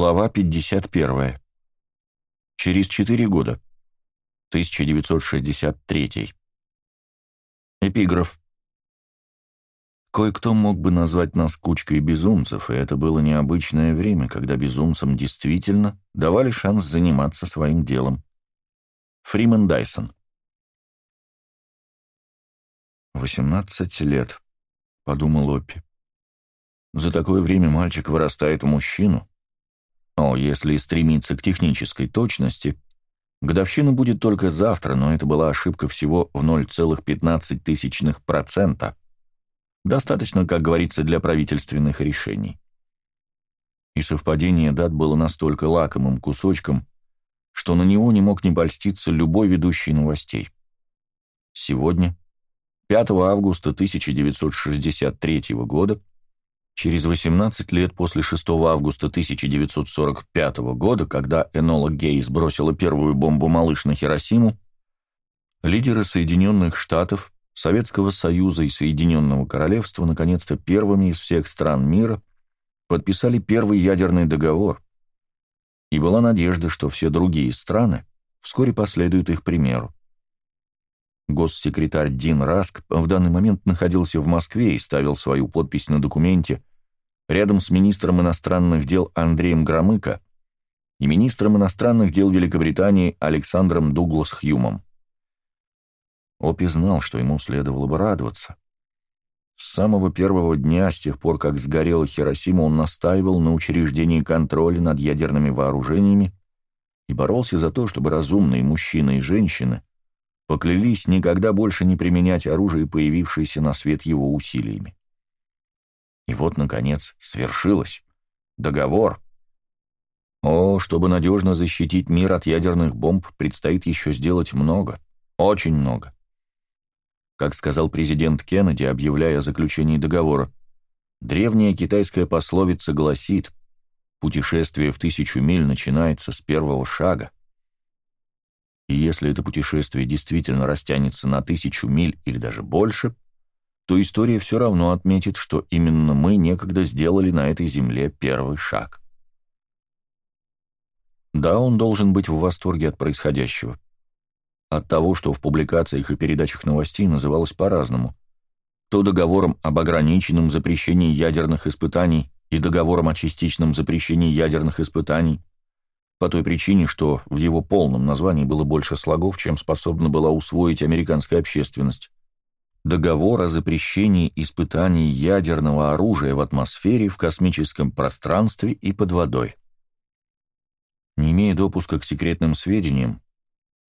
Глава 51. Через четыре года. 1963. Эпиграф. Кое-кто мог бы назвать нас кучкой безумцев, и это было необычное время, когда безумцам действительно давали шанс заниматься своим делом. Фриман Дайсон. «Восемнадцать лет», — подумал Оппи. «За такое время мальчик вырастает в мужчину. О, если стремиться к технической точности, годовщина будет только завтра, но это была ошибка всего в 0,15%. Достаточно, как говорится, для правительственных решений. И совпадение дат было настолько лакомым кусочком, что на него не мог не польститься любой ведущий новостей. Сегодня, 5 августа 1963 года, через 18 лет после 6 августа 1945 года, когда Энола Гей сбросила первую бомбу-малыш на Хиросиму, лидеры Соединенных Штатов Советского Союза и Соединенного Королевства наконец-то первыми из всех стран мира подписали первый ядерный договор, и была надежда, что все другие страны вскоре последуют их примеру. Госсекретарь Дин Раск в данный момент находился в Москве и ставил свою подпись на документе рядом с министром иностранных дел Андреем Громыко и министром иностранных дел Великобритании Александром Дуглас Хьюмом. Опи знал, что ему следовало бы радоваться. С самого первого дня, с тех пор, как сгорела Хиросима, он настаивал на учреждении контроля над ядерными вооружениями и боролся за то, чтобы разумные мужчины и женщины поклялись никогда больше не применять оружие, появившееся на свет его усилиями. И вот, наконец, свершилось. Договор. О, чтобы надежно защитить мир от ядерных бомб, предстоит еще сделать много. Очень много. Как сказал президент Кеннеди, объявляя о заключении договора, древняя китайская пословица гласит «Путешествие в тысячу миль начинается с первого шага». И если это путешествие действительно растянется на тысячу миль или даже больше, то история все равно отметит, что именно мы некогда сделали на этой земле первый шаг. Да, он должен быть в восторге от происходящего от того, что в публикациях и передачах новостей называлось по-разному. То договором об ограниченном запрещении ядерных испытаний и договором о частичном запрещении ядерных испытаний, по той причине, что в его полном названии было больше слогов, чем способна была усвоить американская общественность. Договор о запрещении испытаний ядерного оружия в атмосфере, в космическом пространстве и под водой. Не имея допуска к секретным сведениям,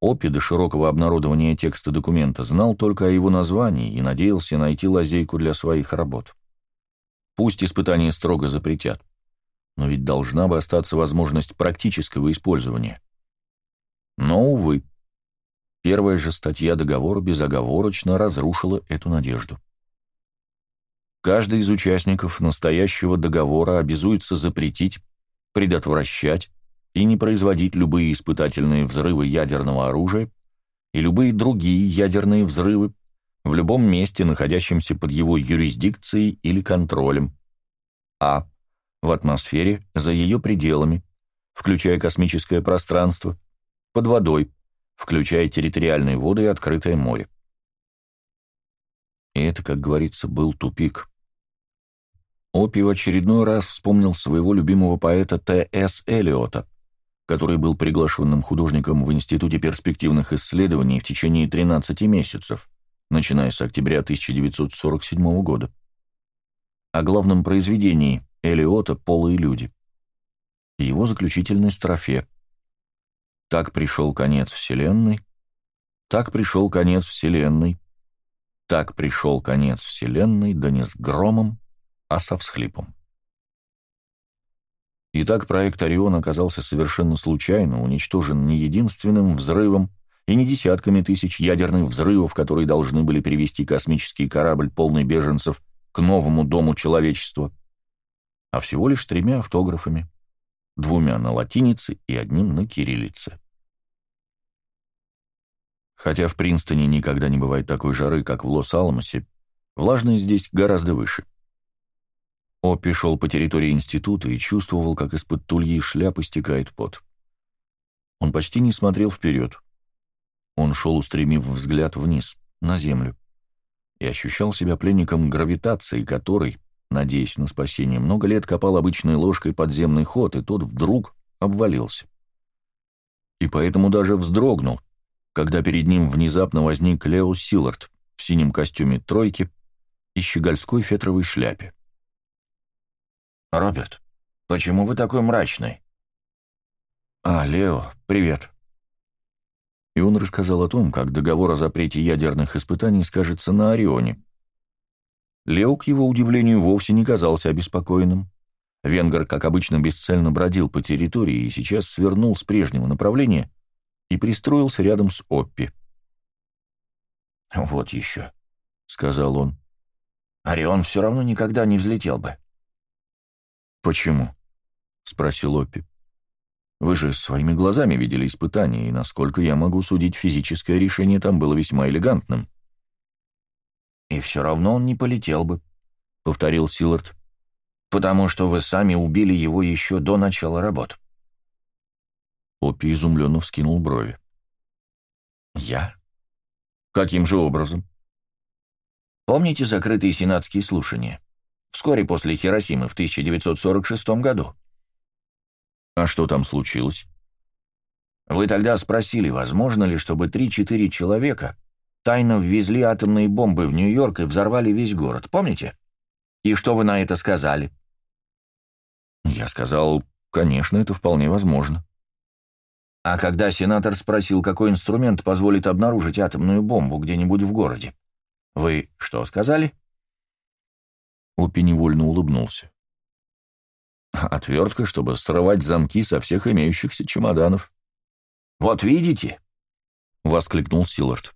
Опи до широкого обнародования текста документа знал только о его названии и надеялся найти лазейку для своих работ. Пусть испытания строго запретят, но ведь должна бы остаться возможность практического использования. Но, увы, первая же статья договора безоговорочно разрушила эту надежду. Каждый из участников настоящего договора обязуется запретить, предотвращать, и не производить любые испытательные взрывы ядерного оружия и любые другие ядерные взрывы в любом месте, находящемся под его юрисдикцией или контролем. А. В атмосфере, за ее пределами, включая космическое пространство, под водой, включая территориальные воды и открытое море. И это, как говорится, был тупик. Опи в очередной раз вспомнил своего любимого поэта Т.С. Элиота, который был приглашенным художником в Институте перспективных исследований в течение 13 месяцев, начиная с октября 1947 года. О главном произведении Элиота «Полые люди». Его заключительной строфе. «Так пришел конец Вселенной, так пришел конец Вселенной, так пришел конец Вселенной, да не с громом, а со всхлипом». Итак, проект «Орион» оказался совершенно случайно уничтожен не единственным взрывом и не десятками тысяч ядерных взрывов, которые должны были привести космический корабль, полный беженцев, к новому дому человечества, а всего лишь тремя автографами, двумя на латинице и одним на кириллице. Хотя в Принстоне никогда не бывает такой жары, как в Лос-Аламосе, влажность здесь гораздо выше. Оппи шел по территории института и чувствовал, как из-под тульи шляпы стекает пот. Он почти не смотрел вперед. Он шел, устремив взгляд вниз, на землю, и ощущал себя пленником гравитации, который, надеясь на спасение, много лет копал обычной ложкой подземный ход, и тот вдруг обвалился. И поэтому даже вздрогнул, когда перед ним внезапно возник Лео Силлард в синем костюме тройки и щегольской фетровой шляпе. «Роберт, почему вы такой мрачный?» «А, Лео, привет». И он рассказал о том, как договор о запрете ядерных испытаний скажется на Орионе. Лео, к его удивлению, вовсе не казался обеспокоенным. Венгер, как обычно, бесцельно бродил по территории и сейчас свернул с прежнего направления и пристроился рядом с Оппи. «Вот еще», — сказал он. «Орион все равно никогда не взлетел бы». «Почему?» — спросил Оппи. «Вы же своими глазами видели испытания, и, насколько я могу судить, физическое решение там было весьма элегантным». «И все равно он не полетел бы», — повторил Силард. «Потому что вы сами убили его еще до начала работ». Оппи изумленно вскинул брови. «Я? Каким же образом?» «Помните закрытые сенатские слушания?» вскоре после Хиросимы в 1946 году. А что там случилось? Вы тогда спросили, возможно ли, чтобы 3-4 человека тайно ввезли атомные бомбы в Нью-Йорк и взорвали весь город, помните? И что вы на это сказали? Я сказал, конечно, это вполне возможно. А когда сенатор спросил, какой инструмент позволит обнаружить атомную бомбу где-нибудь в городе, вы что сказали? Оппи невольно улыбнулся. Отвертка, чтобы срывать замки со всех имеющихся чемоданов. «Вот видите?» — воскликнул Силард.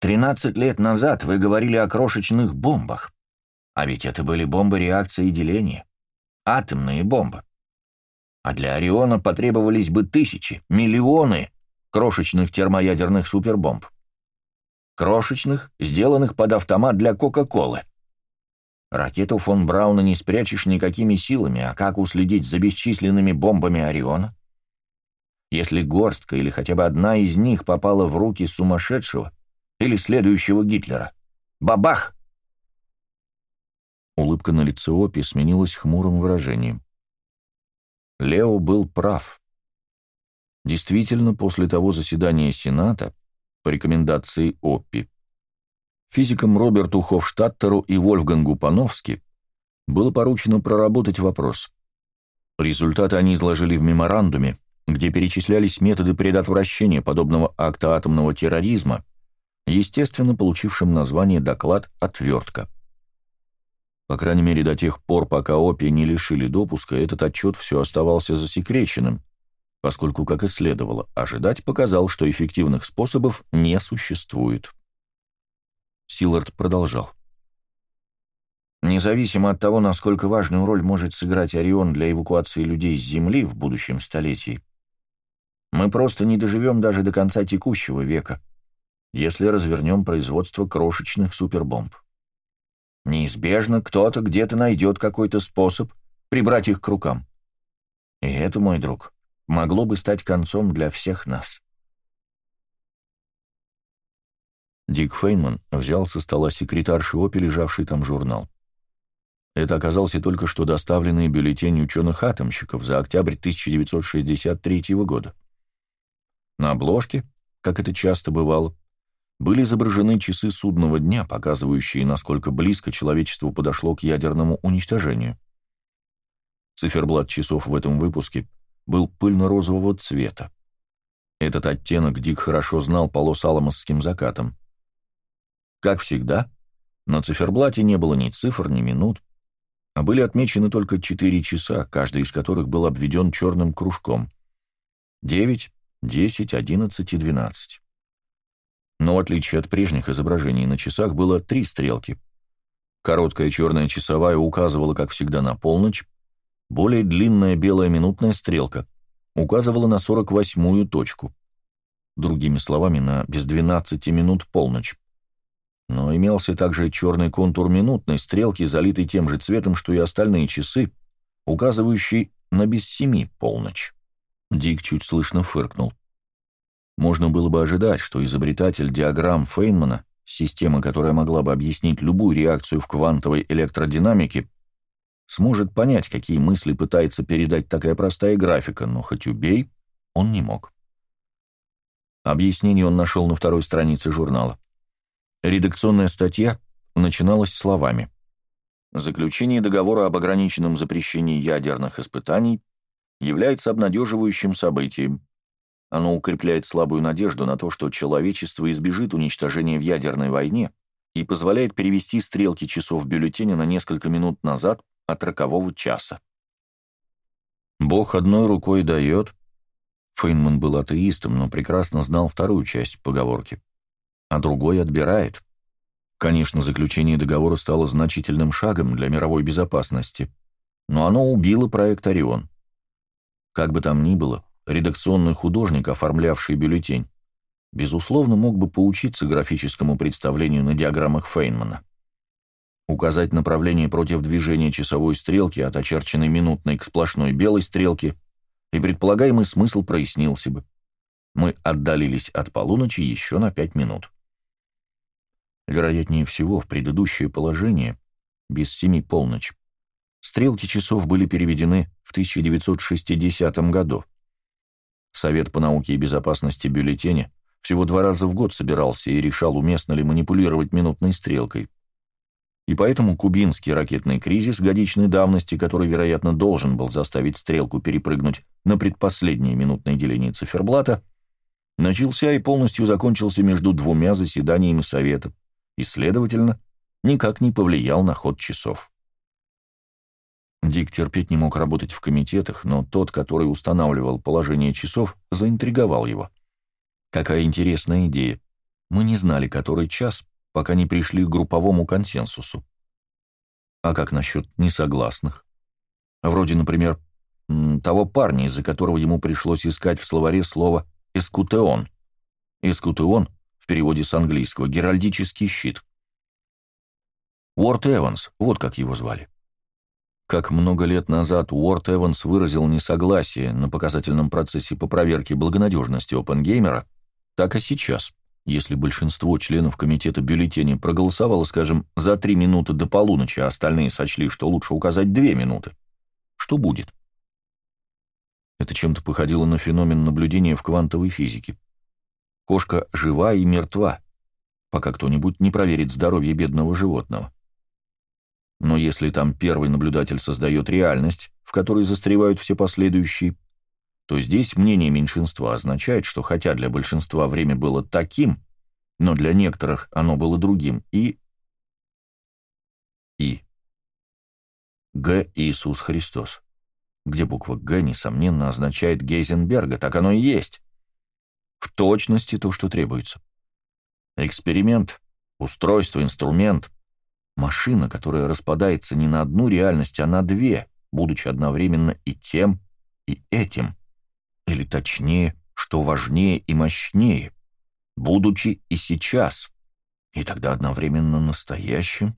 «Тринадцать лет назад вы говорили о крошечных бомбах. А ведь это были бомбы реакции деления. Атомные бомбы. А для Ориона потребовались бы тысячи, миллионы крошечных термоядерных супербомб. Крошечных, сделанных под автомат для Кока-Колы. Ракету фон Брауна не спрячешь никакими силами, а как уследить за бесчисленными бомбами Ориона? Если горстка или хотя бы одна из них попала в руки сумасшедшего или следующего Гитлера. Бабах! Улыбка на лице Опи сменилась хмурым выражением. Лео был прав. Действительно, после того заседания Сената, по рекомендации Оппи, Физикам Роберту Хофштадтеру и Вольфгангу Пановски было поручено проработать вопрос. Результаты они изложили в меморандуме, где перечислялись методы предотвращения подобного акта атомного терроризма, естественно, получившим название «Доклад Отвертка». По крайней мере, до тех пор, пока ОПИ не лишили допуска, этот отчет все оставался засекреченным, поскольку, как и следовало, ожидать показал, что эффективных способов не существует. Силард продолжал. Независимо от того, насколько важную роль может сыграть Орион для эвакуации людей с Земли в будущем столетии, мы просто не доживем даже до конца текущего века, если развернем производство крошечных супербомб. Неизбежно кто-то где-то найдет какой-то способ прибрать их к рукам. И это, мой друг, могло бы стать концом для всех нас. Дик Фейнман взял со стола секретарши ОПИ лежавший там журнал. Это оказался только что доставленный бюллетень ученых-атомщиков за октябрь 1963 года. На обложке, как это часто бывало, были изображены часы судного дня, показывающие, насколько близко человечество подошло к ядерному уничтожению. Циферблат часов в этом выпуске был пыльно-розового цвета. Этот оттенок Дик хорошо знал по Лос-Аламосским закатам. Как всегда, на циферблате не было ни цифр, ни минут, а были отмечены только четыре часа, каждый из которых был обведен черным кружком. Девять, десять, одиннадцать и двенадцать. Но в отличие от прежних изображений на часах было три стрелки. Короткая черная часовая указывала, как всегда, на полночь, более длинная белая минутная стрелка указывала на сорок восьмую точку. Другими словами, на без двенадцати минут полночь. но имелся также черный контур минутной стрелки, залитый тем же цветом, что и остальные часы, указывающий на без семи полночь. Дик чуть слышно фыркнул. Можно было бы ожидать, что изобретатель диаграмм Фейнмана, система, которая могла бы объяснить любую реакцию в квантовой электродинамике, сможет понять, какие мысли пытается передать такая простая графика, но хоть убей, он не мог. Объяснение он нашел на второй странице журнала. Редакционная статья начиналась словами «Заключение договора об ограниченном запрещении ядерных испытаний является обнадеживающим событием. Оно укрепляет слабую надежду на то, что человечество избежит уничтожения в ядерной войне и позволяет перевести стрелки часов бюллетеня на несколько минут назад от рокового часа. Бог одной рукой дает. Фейнман был атеистом, но прекрасно знал вторую часть поговорки а другой отбирает. Конечно, заключение договора стало значительным шагом для мировой безопасности, но оно убило проект «Орион». Как бы там ни было, редакционный художник, оформлявший бюллетень, безусловно, мог бы поучиться графическому представлению на диаграммах Фейнмана. Указать направление против движения часовой стрелки от очерченной минутной к сплошной белой стрелке, и предполагаемый смысл прояснился бы. Мы отдалились от полуночи еще на пять минут. Вероятнее всего, в предыдущее положение, без семи полночь, стрелки часов были переведены в 1960 году. Совет по науке и безопасности бюллетеня всего два раза в год собирался и решал, уместно ли манипулировать минутной стрелкой. И поэтому кубинский ракетный кризис годичной давности, который, вероятно, должен был заставить стрелку перепрыгнуть на предпоследнее минутное деление циферблата, начался и полностью закончился между двумя заседаниями Совета, и, следовательно, никак не повлиял на ход часов. Дик терпеть не мог работать в комитетах, но тот, который устанавливал положение часов, заинтриговал его. Какая интересная идея. Мы не знали, который час, пока не пришли к групповому консенсусу. А как насчет несогласных? Вроде, например, того парня, из-за которого ему пришлось искать в словаре слово «эскутеон». «Эскутеон» переводе с английского, геральдический щит. Уорд Эванс, вот как его звали. Как много лет назад Уорд Эванс выразил несогласие на показательном процессе по проверке благонадежности Опенгеймера, так и сейчас, если большинство членов комитета бюллетеней проголосовало, скажем, за три минуты до полуночи, а остальные сочли, что лучше указать две минуты, что будет? Это чем-то походило на феномен наблюдения в квантовой физике. Кошка жива и мертва, пока кто-нибудь не проверит здоровье бедного животного. Но если там первый наблюдатель создает реальность, в которой застревают все последующие, то здесь мнение меньшинства означает, что хотя для большинства время было таким, но для некоторых оно было другим, и... И. Г. Иисус Христос. Где буква «Г», несомненно, означает Гейзенберга, так оно и есть. В точности то, что требуется. Эксперимент, устройство, инструмент, машина, которая распадается не на одну реальность, а на две, будучи одновременно и тем, и этим. Или точнее, что важнее и мощнее, будучи и сейчас, и тогда одновременно настоящим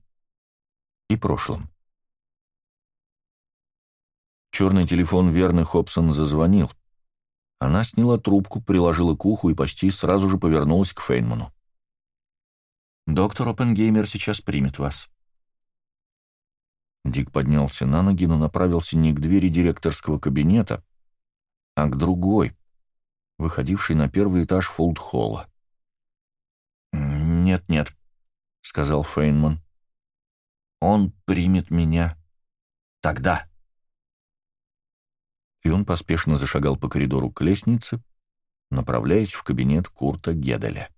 и прошлым. Черный телефон верный Хобсон зазвонил. Она сняла трубку, приложила к уху и почти сразу же повернулась к Фейнману. «Доктор Оппенгеймер сейчас примет вас». Дик поднялся на ноги, но направился не к двери директорского кабинета, а к другой, выходившей на первый этаж фолд-холла. «Нет-нет», — сказал Фейнман. «Он примет меня тогда» и он поспешно зашагал по коридору к лестнице, направляясь в кабинет Курта Геделя.